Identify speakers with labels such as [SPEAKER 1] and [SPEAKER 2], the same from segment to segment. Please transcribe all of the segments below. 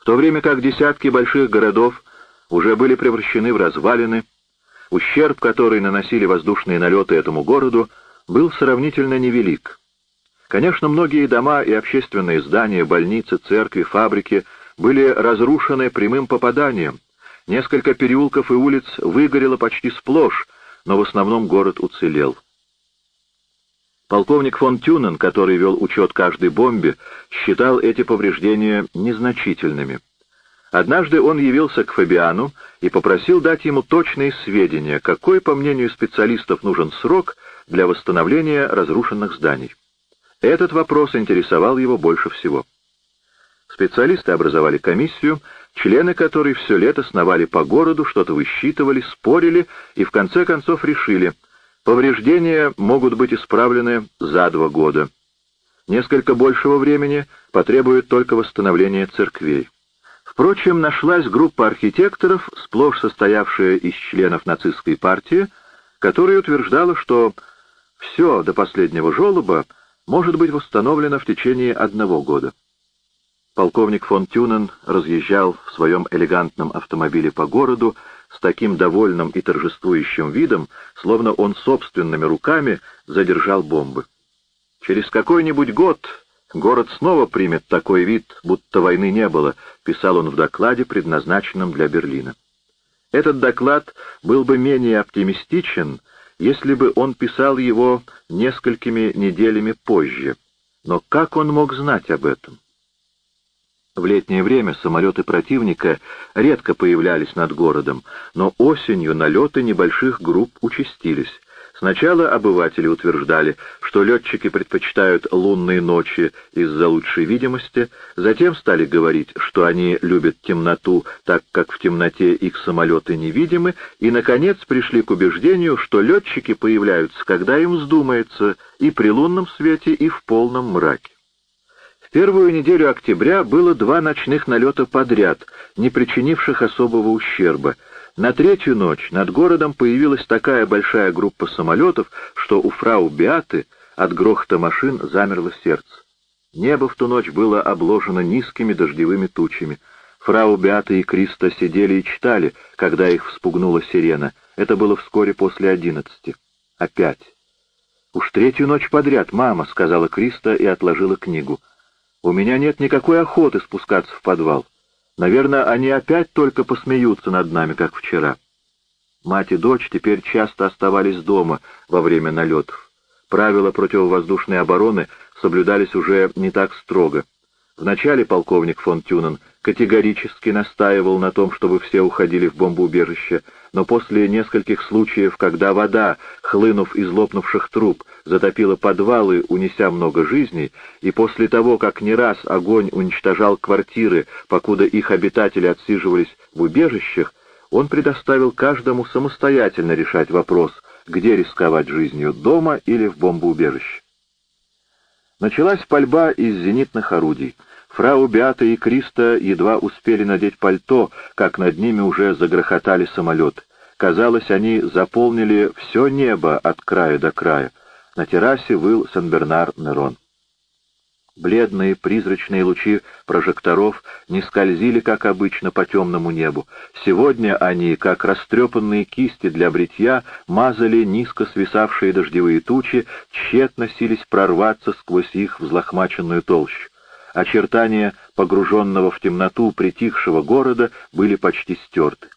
[SPEAKER 1] В то время как десятки больших городов уже были превращены в развалины, ущерб, который наносили воздушные налеты этому городу, был сравнительно невелик. Конечно, многие дома и общественные здания, больницы, церкви, фабрики были разрушены прямым попаданием. Несколько переулков и улиц выгорело почти сплошь, но в основном город уцелел. Полковник фон Тюнен, который вел учет каждой бомбе, считал эти повреждения незначительными. Однажды он явился к Фабиану и попросил дать ему точные сведения, какой, по мнению специалистов, нужен срок для восстановления разрушенных зданий. Этот вопрос интересовал его больше всего. Специалисты образовали комиссию, члены которой все лето сновали по городу, что-то высчитывали, спорили и в конце концов решили, повреждения могут быть исправлены за два года. Несколько большего времени потребует только восстановление церквей. Впрочем, нашлась группа архитекторов, сплошь состоявшая из членов нацистской партии, которая утверждала, что все до последнего желоба может быть восстановлено в течение одного года. Полковник фон Тюнен разъезжал в своем элегантном автомобиле по городу с таким довольным и торжествующим видом, словно он собственными руками задержал бомбы. «Через какой-нибудь год город снова примет такой вид, будто войны не было», писал он в докладе, предназначенном для Берлина. Этот доклад был бы менее оптимистичен, если бы он писал его несколькими неделями позже. Но как он мог знать об этом? В летнее время самолеты противника редко появлялись над городом, но осенью налеты небольших групп участились. Сначала обыватели утверждали, что летчики предпочитают лунные ночи из-за лучшей видимости, затем стали говорить, что они любят темноту, так как в темноте их самолеты невидимы, и, наконец, пришли к убеждению, что летчики появляются, когда им вздумается, и при лунном свете, и в полном мраке первую неделю октября было два ночных налета подряд, не причинивших особого ущерба. На третью ночь над городом появилась такая большая группа самолетов, что у фрау Биаты от грохота машин замерло сердце. Небо в ту ночь было обложено низкими дождевыми тучами. Фрау Биата и Криста сидели и читали, когда их вспугнула сирена. Это было вскоре после одиннадцати. Опять. «Уж третью ночь подряд, мама», — сказала Криста и отложила книгу. У меня нет никакой охоты спускаться в подвал. Наверное, они опять только посмеются над нами, как вчера. Мать и дочь теперь часто оставались дома во время налетов. Правила противовоздушной обороны соблюдались уже не так строго. Вначале полковник фон Тюнен категорически настаивал на том, чтобы все уходили в бомбоубежище, но после нескольких случаев, когда вода, хлынув из лопнувших труб, затопила подвалы, унеся много жизней, и после того, как не раз огонь уничтожал квартиры, покуда их обитатели отсиживались в убежищах, он предоставил каждому самостоятельно решать вопрос, где рисковать жизнью, дома или в бомбоубежище. Началась пальба из зенитных орудий. Фрау Беата и Криста едва успели надеть пальто, как над ними уже загрохотали самолеты. Казалось, они заполнили все небо от края до края. На террасе выл Сен-Бернар-Нерон. Бледные призрачные лучи прожекторов не скользили, как обычно, по темному небу. Сегодня они, как растрепанные кисти для бритья, мазали низко свисавшие дождевые тучи, тщетно сились прорваться сквозь их взлохмаченную толщу. Очертания погруженного в темноту притихшего города были почти стерты.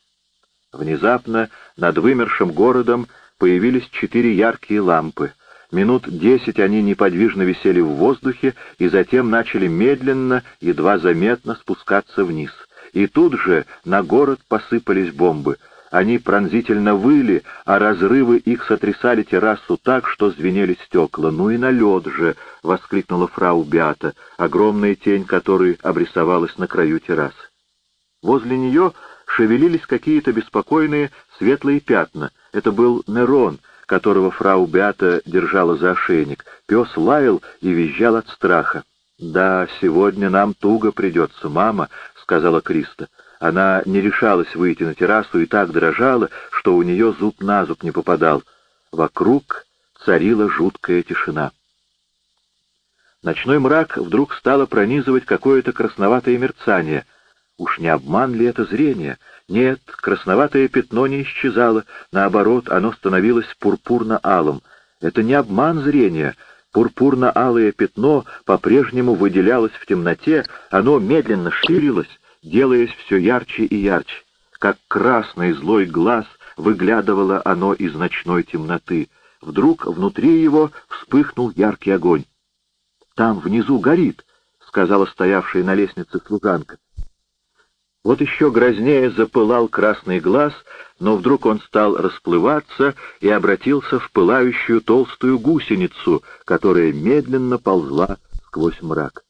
[SPEAKER 1] Внезапно над вымершим городом появились четыре яркие лампы. Минут десять они неподвижно висели в воздухе и затем начали медленно, едва заметно спускаться вниз. И тут же на город посыпались бомбы — они пронзительно выли, а разрывы их сотрясали террасу так, что звенели стекла. «Ну и налет же!» — воскликнула фрау Беата, огромная тень которой обрисовалась на краю террасы. Возле нее шевелились какие-то беспокойные светлые пятна. Это был Нерон, которого фрау Беата держала за ошейник. Пес лаял и визжал от страха. «Да, сегодня нам туго придется, мама», — сказала Криста. Она не решалась выйти на террасу и так дрожала, что у нее зуб на зуб не попадал. Вокруг царила жуткая тишина. Ночной мрак вдруг стало пронизывать какое-то красноватое мерцание. Уж не обман ли это зрение? Нет, красноватое пятно не исчезало, наоборот, оно становилось пурпурно-алым. Это не обман зрения. Пурпурно-алое пятно по-прежнему выделялось в темноте, оно медленно ширилось, делаясь все ярче и ярче. Как красный злой глаз выглядывало оно из ночной темноты. Вдруг внутри его вспыхнул яркий огонь. «Там внизу горит», — сказала стоявшая на лестнице служанка. Вот еще грознее запылал красный глаз, но вдруг он стал расплываться и обратился в пылающую толстую гусеницу, которая медленно ползла сквозь мрак.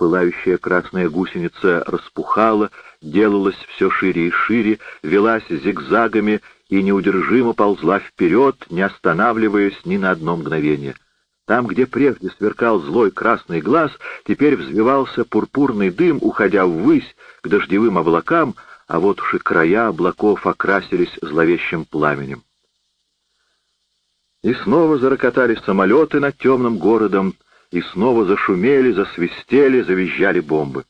[SPEAKER 1] Пылающая красная гусеница распухала, делалась все шире и шире, велась зигзагами и неудержимо ползла вперед, не останавливаясь ни на одно мгновение. Там, где прежде сверкал злой красный глаз, теперь взвивался пурпурный дым, уходя ввысь к дождевым облакам, а вот уж и края облаков окрасились зловещим пламенем. И снова зарокотали самолеты над темным городом, и снова зашумели, засвистели, завизжали бомбы.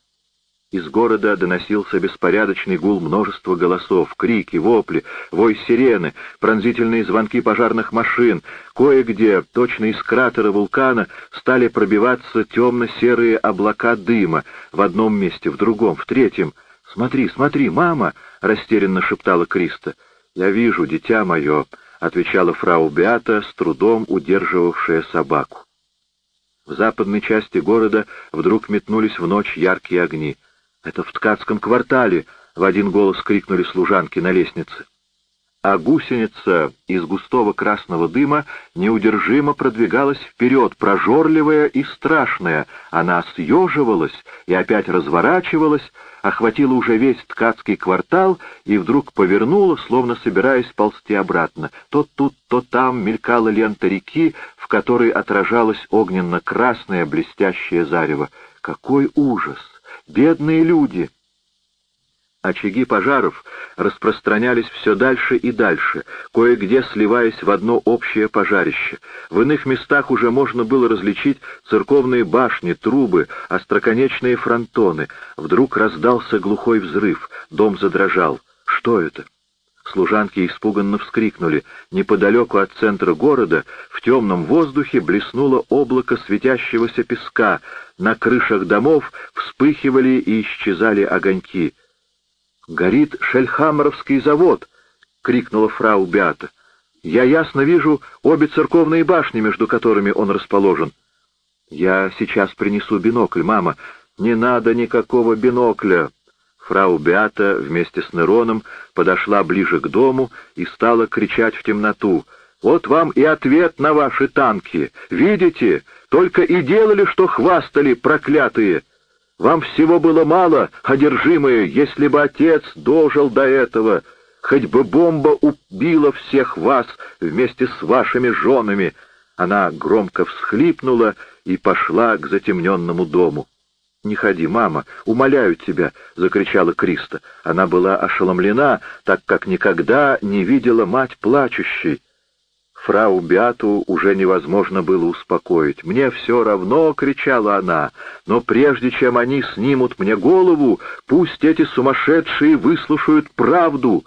[SPEAKER 1] Из города доносился беспорядочный гул множества голосов, крики, вопли, вой сирены, пронзительные звонки пожарных машин. Кое-где, точно из кратера вулкана, стали пробиваться темно-серые облака дыма, в одном месте, в другом, в третьем. «Смотри, смотри, мама!» — растерянно шептала Криста. «Я вижу, дитя мое», — отвечала фрау Беата, с трудом удерживавшая собаку. В западной части города вдруг метнулись в ночь яркие огни — «Это в ткацком квартале!» — в один голос крикнули служанки на лестнице. А гусеница из густого красного дыма неудержимо продвигалась вперед, прожорливая и страшная. Она съеживалась и опять разворачивалась, охватила уже весь ткацкий квартал и вдруг повернула, словно собираясь ползти обратно. То тут, то там мелькала лента реки, в которой отражалось огненно-красное блестящее зарево. Какой ужас! Бедные люди! Очаги пожаров распространялись все дальше и дальше, кое-где сливаясь в одно общее пожарище. В иных местах уже можно было различить церковные башни, трубы, остроконечные фронтоны. Вдруг раздался глухой взрыв, дом задрожал. Что это? Служанки испуганно вскрикнули. Неподалеку от центра города в темном воздухе блеснуло облако светящегося песка. На крышах домов вспыхивали и исчезали огоньки. «Горит Шельхамеровский завод!» — крикнула фрау Беата. «Я ясно вижу обе церковные башни, между которыми он расположен. Я сейчас принесу бинокль, мама. Не надо никакого бинокля!» Фрау Беата вместе с Нероном подошла ближе к дому и стала кричать в темноту. «Вот вам и ответ на ваши танки! Видите? Только и делали, что хвастали, проклятые! Вам всего было мало, одержимые, если бы отец дожил до этого! Хоть бы бомба убила всех вас вместе с вашими женами!» Она громко всхлипнула и пошла к затемненному дому. «Не ходи, мама, умоляю тебя!» — закричала Криста. Она была ошеломлена, так как никогда не видела мать плачущей. Фрау Бяту уже невозможно было успокоить. «Мне все равно!» — кричала она. «Но прежде чем они снимут мне голову, пусть эти сумасшедшие выслушают правду!»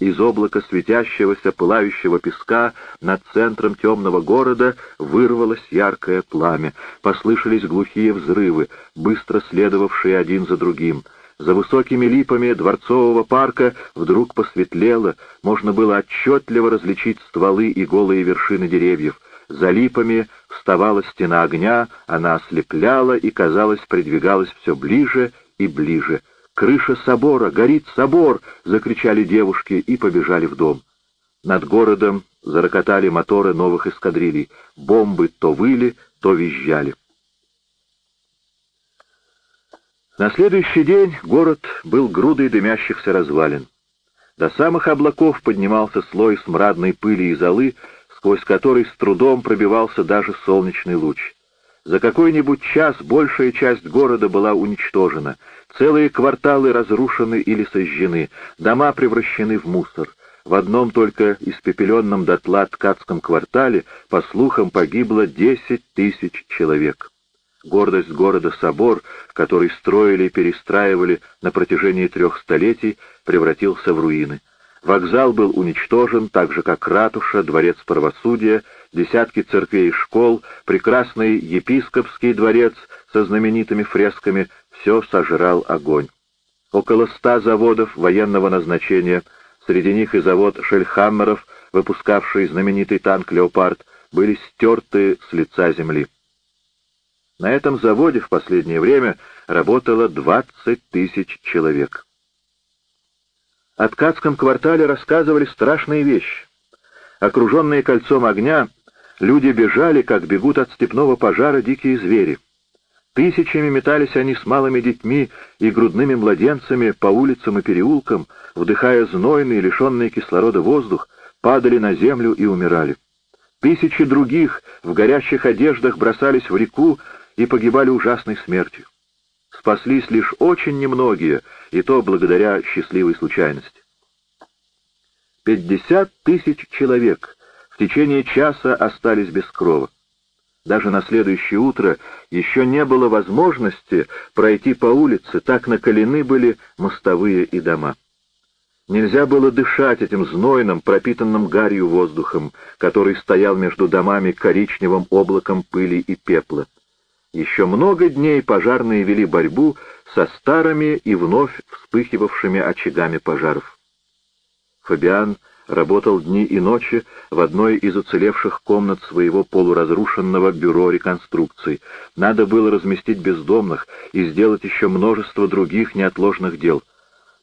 [SPEAKER 1] Из облака светящегося пылающего песка над центром темного города вырвалось яркое пламя. Послышались глухие взрывы, быстро следовавшие один за другим. За высокими липами дворцового парка вдруг посветлело, можно было отчетливо различить стволы и голые вершины деревьев. За липами вставала стена огня, она ослепляла и, казалось, придвигалась все ближе и ближе. «Крыша собора! Горит собор!» — закричали девушки и побежали в дом. Над городом зарокотали моторы новых эскадрилей. Бомбы то выли, то визжали. На следующий день город был грудой дымящихся развалин. До самых облаков поднимался слой смрадной пыли и золы, сквозь который с трудом пробивался даже солнечный луч. За какой-нибудь час большая часть города была уничтожена, целые кварталы разрушены или сожжены, дома превращены в мусор. В одном только испепеленном дотла ткацком квартале, по слухам, погибло десять тысяч человек. Гордость города собор, который строили и перестраивали на протяжении трех столетий, превратился в руины. Вокзал был уничтожен, так же как ратуша, дворец правосудия, десятки церквей и школ, прекрасный епископский дворец со знаменитыми фресками — все сожрал огонь. Около ста заводов военного назначения, среди них и завод Шельхаммеров, выпускавший знаменитый танк «Леопард», были стерты с лица земли. На этом заводе в последнее время работало 20 тысяч человек. О Ткацком квартале рассказывали страшные вещи. Окруженные кольцом огня, люди бежали, как бегут от степного пожара дикие звери. Тысячами метались они с малыми детьми и грудными младенцами по улицам и переулкам, вдыхая знойный, лишенный кислорода воздух, падали на землю и умирали. Тысячи других в горящих одеждах бросались в реку и погибали ужасной смертью. Спаслись лишь очень немногие, и то благодаря счастливой случайности. Пятьдесят тысяч человек в течение часа остались без крова. Даже на следующее утро еще не было возможности пройти по улице, так накалены были мостовые и дома. Нельзя было дышать этим знойным, пропитанным гарью воздухом, который стоял между домами коричневым облаком пыли и пепла. Еще много дней пожарные вели борьбу со старыми и вновь вспыхивавшими очагами пожаров. Фабиан работал дни и ночи в одной из уцелевших комнат своего полуразрушенного бюро реконструкций. Надо было разместить бездомных и сделать еще множество других неотложных дел —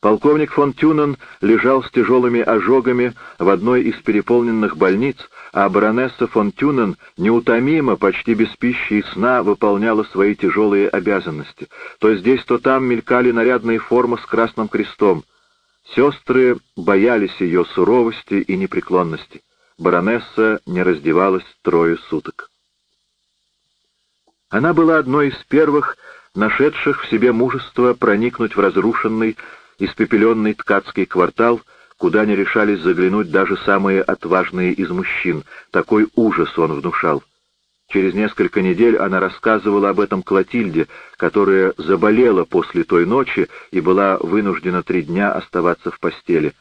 [SPEAKER 1] Полковник фон Тюнен лежал с тяжелыми ожогами в одной из переполненных больниц, а баронесса фон Тюнен неутомимо, почти без пищи и сна, выполняла свои тяжелые обязанности. То здесь, то там мелькали нарядные формы с красным крестом. Сестры боялись ее суровости и непреклонности. Баронесса не раздевалась трое суток. Она была одной из первых, нашедших в себе мужество проникнуть в разрушенный, испепеленный ткацкий квартал, куда не решались заглянуть даже самые отважные из мужчин. Такой ужас он внушал. Через несколько недель она рассказывала об этом Клотильде, которая заболела после той ночи и была вынуждена три дня оставаться в постели.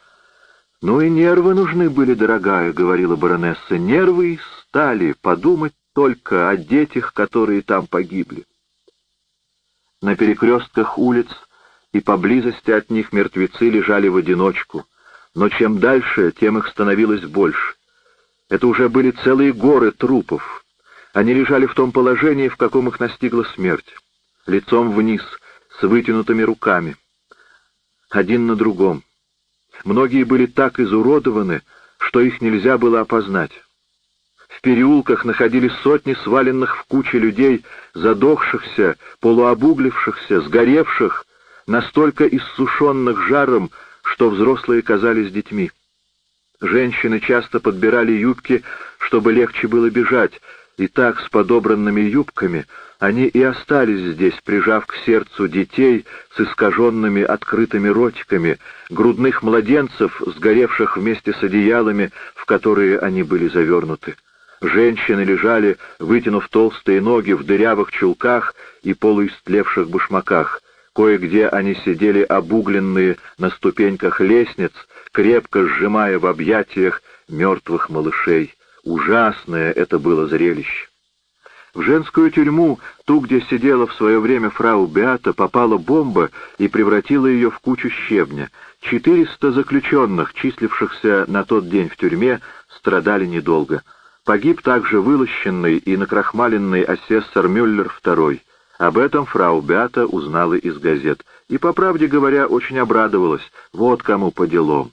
[SPEAKER 1] «Ну и нервы нужны были, дорогая», — говорила баронесса. «Нервы стали. Подумать только о детях, которые там погибли». На перекрестках улиц и поблизости от них мертвецы лежали в одиночку, но чем дальше, тем их становилось больше. Это уже были целые горы трупов. Они лежали в том положении, в каком их настигла смерть, лицом вниз, с вытянутыми руками, один на другом. Многие были так изуродованы, что их нельзя было опознать. В переулках находились сотни сваленных в куче людей, задохшихся, полуобуглившихся, сгоревших, настолько иссушенных жаром, что взрослые казались детьми. Женщины часто подбирали юбки, чтобы легче было бежать, и так с подобранными юбками они и остались здесь, прижав к сердцу детей с искаженными открытыми ротиками, грудных младенцев, сгоревших вместе с одеялами, в которые они были завернуты. Женщины лежали, вытянув толстые ноги в дырявых чулках и полуистлевших башмаках. Кое-где они сидели обугленные на ступеньках лестниц, крепко сжимая в объятиях мертвых малышей. Ужасное это было зрелище. В женскую тюрьму, ту, где сидела в свое время фрау Беата, попала бомба и превратила ее в кучу щебня. Четыреста заключенных, числившихся на тот день в тюрьме, страдали недолго. Погиб также вылощенный и накрахмаленный асессор Мюллер II. Об этом фрау Беата узнала из газет и, по правде говоря, очень обрадовалась. Вот кому по делам.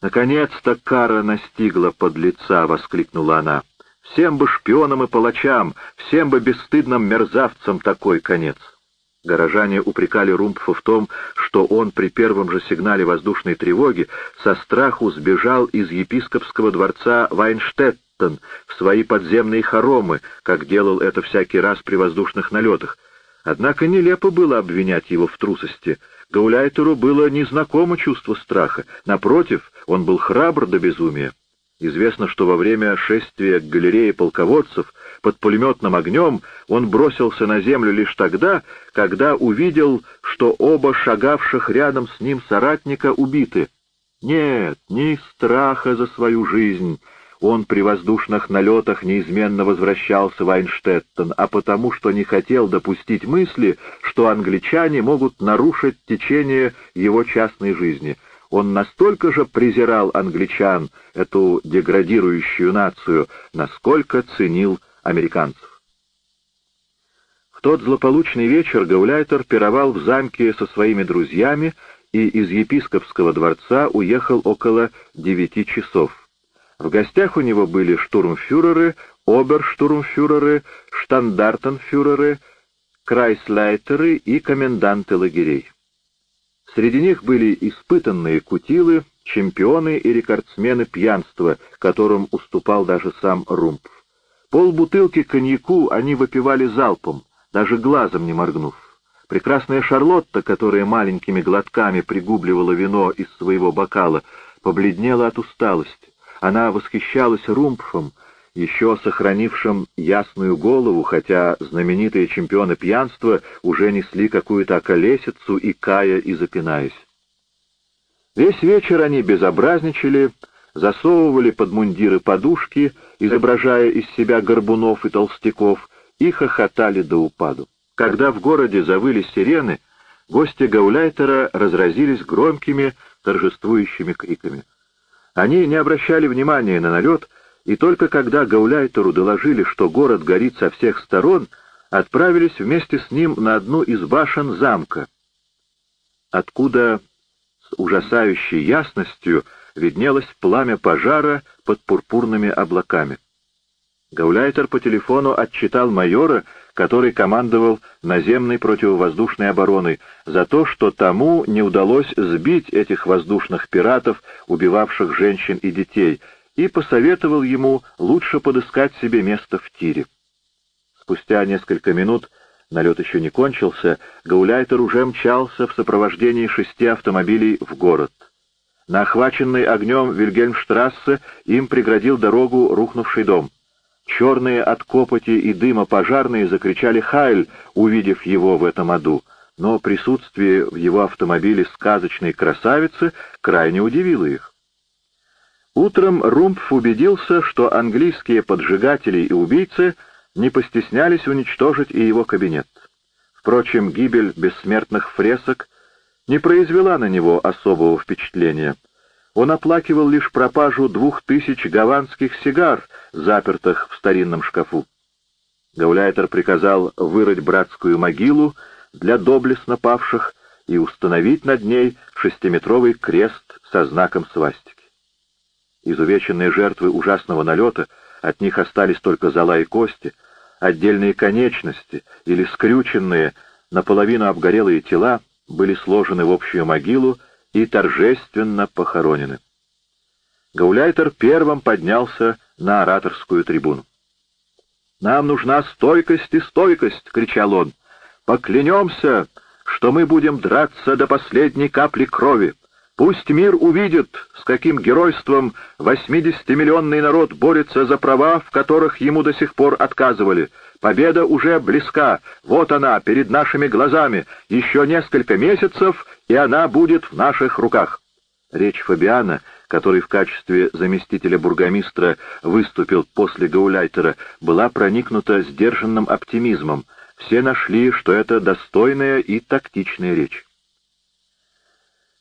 [SPEAKER 1] «Наконец-то кара настигла подлеца!» — воскликнула она. «Всем бы шпионам и палачам, всем бы бесстыдным мерзавцам такой конец!» Горожане упрекали Румпфа в том, что он при первом же сигнале воздушной тревоги со страху сбежал из епископского дворца Вайнштетт, Баттон в свои подземные хоромы, как делал это всякий раз при воздушных налетах. Однако нелепо было обвинять его в трусости. Гауляйтеру было незнакомо чувство страха. Напротив, он был храбр до безумия. Известно, что во время шествия к галерее полководцев под пулеметным огнем он бросился на землю лишь тогда, когда увидел, что оба шагавших рядом с ним соратника убиты. Нет, ни страха за свою жизнь, он при воздушных налетах неизменно возвращался в Айнштеттен, а потому что не хотел допустить мысли, что англичане могут нарушить течение его частной жизни. Он настолько же презирал англичан, эту деградирующую нацию, насколько ценил американцев. В тот злополучный вечер Гауляйтер пировал в замке со своими друзьями и из епископского дворца уехал около девяти часов. В гостях у него были штурмфюреры, оберштурмфюреры, штандартенфюреры, крайслайтеры и коменданты лагерей. Среди них были испытанные кутилы, чемпионы и рекордсмены пьянства, которым уступал даже сам Румп. Полбутылки коньяку они выпивали залпом, даже глазом не моргнув. Прекрасная Шарлотта, которая маленькими глотками пригубливала вино из своего бокала, побледнела от усталости. Она восхищалась Румпфом, еще сохранившим ясную голову, хотя знаменитые чемпионы пьянства уже несли какую-то околесицу и кая и запинаясь. Весь вечер они безобразничали, засовывали под мундиры подушки, изображая из себя горбунов и толстяков, и хохотали до упаду. Когда в городе завыли сирены, гости Гауляйтера разразились громкими торжествующими криками. Они не обращали внимания на налет, и только когда Гауляйтеру доложили, что город горит со всех сторон, отправились вместе с ним на одну из башен замка, откуда с ужасающей ясностью виднелось пламя пожара под пурпурными облаками. Гауляйтер по телефону отчитал майора, который командовал наземной противовоздушной обороной, за то, что тому не удалось сбить этих воздушных пиратов, убивавших женщин и детей, и посоветовал ему лучше подыскать себе место в тире. Спустя несколько минут, налет еще не кончился, Гауляйтер уже мчался в сопровождении шести автомобилей в город. На охваченной огнем Вильгельмштрассе им преградил дорогу рухнувший дом. Черные от копоти и дыма пожарные закричали «Хайль!», увидев его в этом аду, но присутствие в его автомобиле сказочной красавицы крайне удивило их. Утром Румпф убедился, что английские поджигатели и убийцы не постеснялись уничтожить и его кабинет. Впрочем, гибель бессмертных фресок не произвела на него особого впечатления — он оплакивал лишь пропажу двух тысяч гаванских сигар, запертых в старинном шкафу. Гауляйтер приказал вырыть братскую могилу для доблестно павших и установить над ней шестиметровый крест со знаком свастики. Изувеченные жертвы ужасного налета, от них остались только зола и кости, отдельные конечности или скрюченные, наполовину обгорелые тела были сложены в общую могилу и торжественно похоронены. Гауляйтер первым поднялся на ораторскую трибуну. «Нам нужна стойкость и стойкость!» — кричал он. «Поклянемся, что мы будем драться до последней капли крови. Пусть мир увидит, с каким геройством 80-миллионный народ борется за права, в которых ему до сих пор отказывали. Победа уже близка. Вот она, перед нашими глазами. Еще несколько месяцев, и она будет в наших руках». Речь Фабиана, который в качестве заместителя бургомистра выступил после Гауляйтера, была проникнута сдержанным оптимизмом. Все нашли, что это достойная и тактичная речь.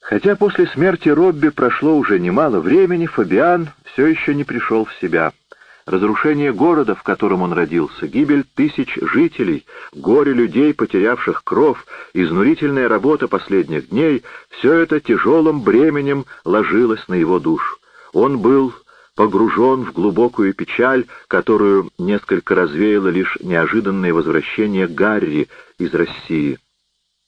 [SPEAKER 1] Хотя после смерти Робби прошло уже немало времени, Фабиан все еще не пришел в себя. Разрушение города, в котором он родился, гибель тысяч жителей, горе людей, потерявших кров, изнурительная работа последних дней — все это тяжелым бременем ложилось на его душу. Он был погружен в глубокую печаль, которую несколько развеяло лишь неожиданное возвращение Гарри из России.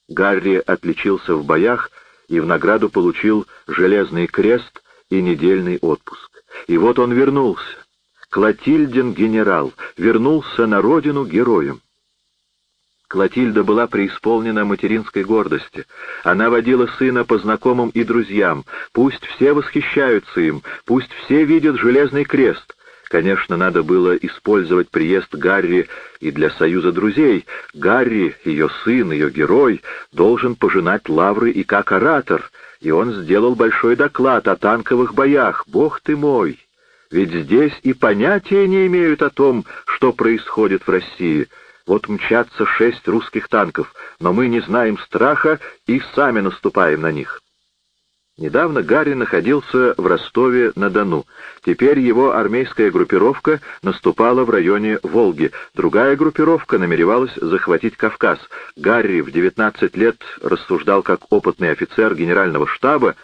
[SPEAKER 1] Гарри отличился в боях и в награду получил железный крест и недельный отпуск. И вот он вернулся. Клотильдин генерал вернулся на родину героем. Клотильда была преисполнена материнской гордости. Она водила сына по знакомым и друзьям. Пусть все восхищаются им, пусть все видят железный крест. Конечно, надо было использовать приезд Гарри и для союза друзей. Гарри, ее сын, ее герой, должен пожинать лавры и как оратор, и он сделал большой доклад о танковых боях. Бог ты мой! Ведь здесь и понятия не имеют о том, что происходит в России. Вот мчатся шесть русских танков, но мы не знаем страха и сами наступаем на них. Недавно Гарри находился в Ростове-на-Дону. Теперь его армейская группировка наступала в районе Волги. Другая группировка намеревалась захватить Кавказ. Гарри в 19 лет рассуждал как опытный офицер генерального штаба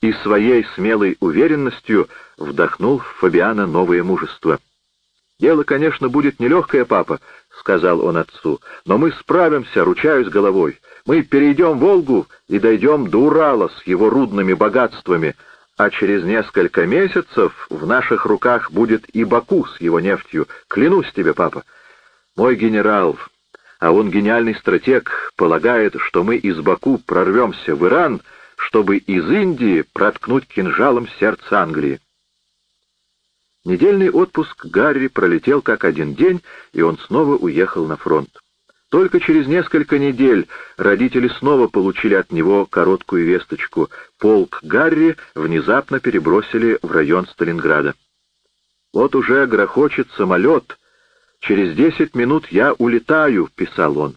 [SPEAKER 1] и своей смелой уверенностью вдохнул в Фабиана новое мужество. «Дело, конечно, будет нелегкое, папа», — сказал он отцу, — «но мы справимся, ручаюсь головой. Мы перейдем Волгу и дойдем до Урала с его рудными богатствами, а через несколько месяцев в наших руках будет и Баку с его нефтью. Клянусь тебе, папа. Мой генерал, а он гениальный стратег, полагает, что мы из Баку прорвемся в Иран, чтобы из Индии проткнуть кинжалом сердце Англии. Недельный отпуск Гарри пролетел как один день, и он снова уехал на фронт. Только через несколько недель родители снова получили от него короткую весточку. Полк Гарри внезапно перебросили в район Сталинграда. «Вот уже грохочет самолет. Через десять минут я улетаю», — писал он.